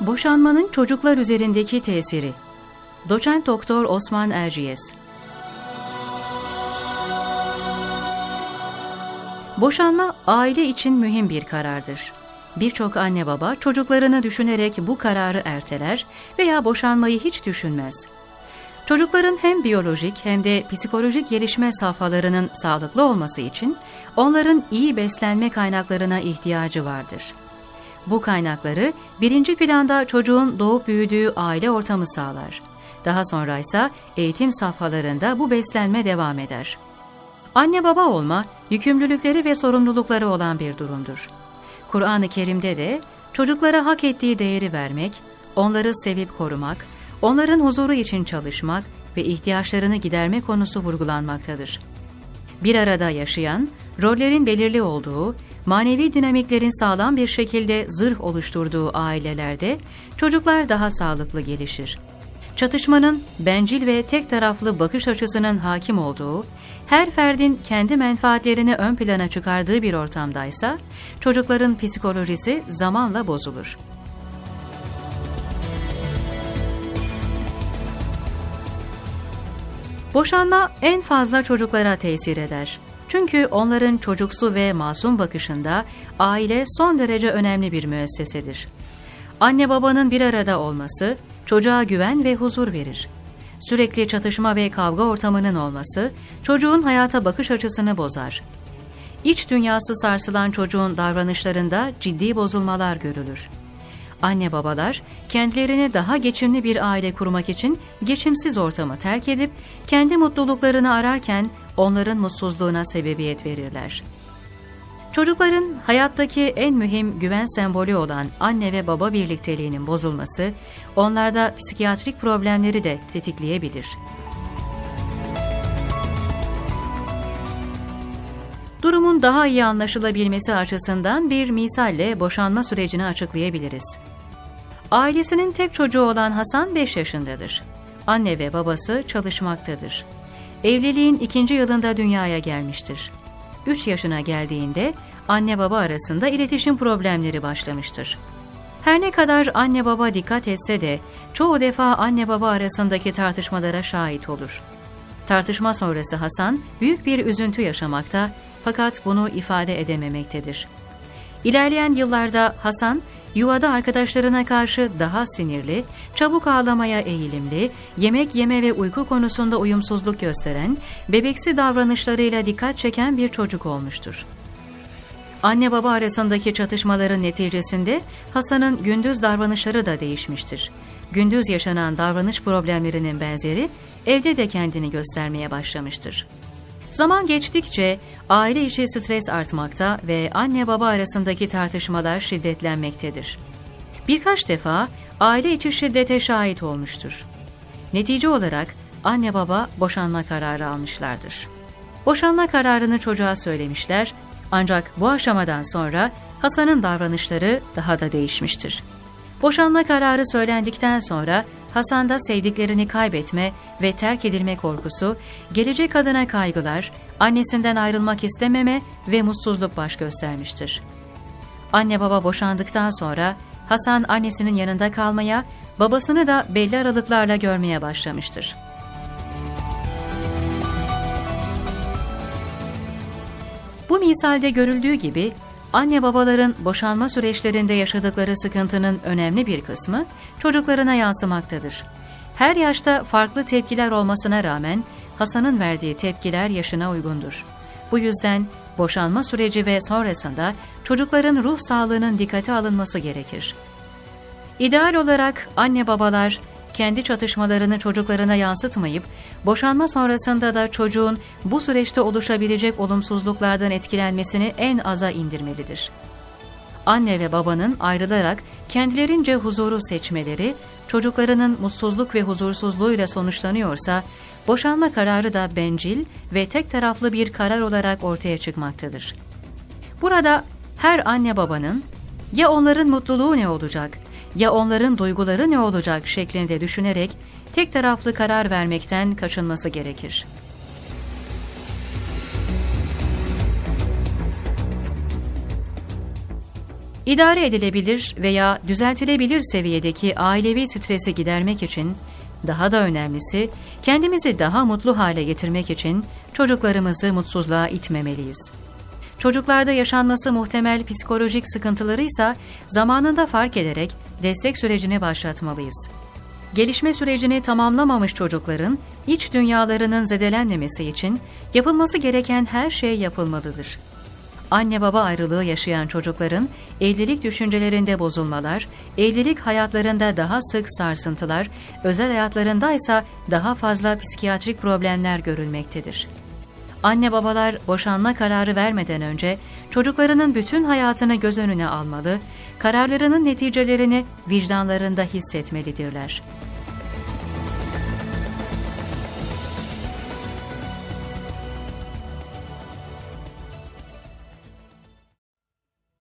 Boşanmanın çocuklar üzerindeki tesiri. Doçent Doktor Osman Erciyes. Boşanma aile için mühim bir karardır. Birçok anne baba çocuklarını düşünerek bu kararı erteler veya boşanmayı hiç düşünmez. Çocukların hem biyolojik hem de psikolojik gelişme safhalarının sağlıklı olması için onların iyi beslenme kaynaklarına ihtiyacı vardır. Bu kaynakları birinci planda çocuğun doğup büyüdüğü aile ortamı sağlar. Daha sonra ise eğitim safhalarında bu beslenme devam eder. Anne baba olma, yükümlülükleri ve sorumlulukları olan bir durumdur. Kur'an-ı Kerim'de de çocuklara hak ettiği değeri vermek, onları sevip korumak, onların huzuru için çalışmak ve ihtiyaçlarını giderme konusu vurgulanmaktadır. Bir arada yaşayan, rollerin belirli olduğu, manevi dinamiklerin sağlam bir şekilde zırh oluşturduğu ailelerde çocuklar daha sağlıklı gelişir. Çatışmanın bencil ve tek taraflı bakış açısının hakim olduğu, her ferdin kendi menfaatlerini ön plana çıkardığı bir ortamdaysa, çocukların psikolojisi zamanla bozulur. Boşanma en fazla çocuklara tesir eder. Çünkü onların çocuksu ve masum bakışında aile son derece önemli bir müessesedir. Anne babanın bir arada olması çocuğa güven ve huzur verir. Sürekli çatışma ve kavga ortamının olması çocuğun hayata bakış açısını bozar. İç dünyası sarsılan çocuğun davranışlarında ciddi bozulmalar görülür. Anne babalar kendilerine daha geçimli bir aile kurmak için geçimsiz ortamı terk edip kendi mutluluklarını ararken onların mutsuzluğuna sebebiyet verirler. Çocukların hayattaki en mühim güven sembolü olan anne ve baba birlikteliğinin bozulması onlarda psikiyatrik problemleri de tetikleyebilir. Durumun daha iyi anlaşılabilmesi açısından bir misalle boşanma sürecini açıklayabiliriz. Ailesinin tek çocuğu olan Hasan 5 yaşındadır. Anne ve babası çalışmaktadır. Evliliğin ikinci yılında dünyaya gelmiştir. 3 yaşına geldiğinde anne baba arasında iletişim problemleri başlamıştır. Her ne kadar anne baba dikkat etse de çoğu defa anne baba arasındaki tartışmalara şahit olur. Tartışma sonrası Hasan büyük bir üzüntü yaşamakta fakat bunu ifade edememektedir. İlerleyen yıllarda Hasan yuvada arkadaşlarına karşı daha sinirli, çabuk ağlamaya eğilimli, yemek yeme ve uyku konusunda uyumsuzluk gösteren, bebeksi davranışlarıyla dikkat çeken bir çocuk olmuştur. Anne baba arasındaki çatışmaların neticesinde Hasan'ın gündüz davranışları da değişmiştir. Gündüz yaşanan davranış problemlerinin benzeri evde de kendini göstermeye başlamıştır. Zaman geçtikçe aile içi stres artmakta ve anne baba arasındaki tartışmalar şiddetlenmektedir. Birkaç defa aile içi şiddete şahit olmuştur. Netice olarak anne baba boşanma kararı almışlardır. Boşanma kararını çocuğa söylemişler ancak bu aşamadan sonra Hasan'ın davranışları daha da değişmiştir. Boşanma kararı söylendikten sonra Hasan'da sevdiklerini kaybetme ve terk edilme korkusu, gelecek adına kaygılar, annesinden ayrılmak istememe ve mutsuzluk baş göstermiştir. Anne baba boşandıktan sonra Hasan annesinin yanında kalmaya, babasını da belli aralıklarla görmeye başlamıştır. Bu misalde görüldüğü gibi Anne babaların boşanma süreçlerinde yaşadıkları sıkıntının önemli bir kısmı çocuklarına yansımaktadır. Her yaşta farklı tepkiler olmasına rağmen Hasan'ın verdiği tepkiler yaşına uygundur. Bu yüzden boşanma süreci ve sonrasında çocukların ruh sağlığının dikkate alınması gerekir. İdeal olarak anne babalar kendi çatışmalarını çocuklarına yansıtmayıp, boşanma sonrasında da çocuğun bu süreçte oluşabilecek olumsuzluklardan etkilenmesini en aza indirmelidir. Anne ve babanın ayrılarak kendilerince huzuru seçmeleri, çocuklarının mutsuzluk ve huzursuzluğuyla sonuçlanıyorsa, boşanma kararı da bencil ve tek taraflı bir karar olarak ortaya çıkmaktadır. Burada her anne babanın ya onların mutluluğu ne olacak ya onların duyguları ne olacak şeklinde düşünerek tek taraflı karar vermekten kaçınması gerekir. İdare edilebilir veya düzeltilebilir seviyedeki ailevi stresi gidermek için, daha da önemlisi kendimizi daha mutlu hale getirmek için çocuklarımızı mutsuzluğa itmemeliyiz. Çocuklarda yaşanması muhtemel psikolojik sıkıntıları ise zamanında fark ederek destek sürecini başlatmalıyız. Gelişme sürecini tamamlamamış çocukların iç dünyalarının zedelenmemesi için yapılması gereken her şey yapılmalıdır. Anne baba ayrılığı yaşayan çocukların evlilik düşüncelerinde bozulmalar, evlilik hayatlarında daha sık sarsıntılar, özel hayatlarında ise daha fazla psikiyatrik problemler görülmektedir. Anne babalar boşanma kararı vermeden önce çocuklarının bütün hayatını göz önüne almalı, kararlarının neticelerini vicdanlarında hissetmelidirler.''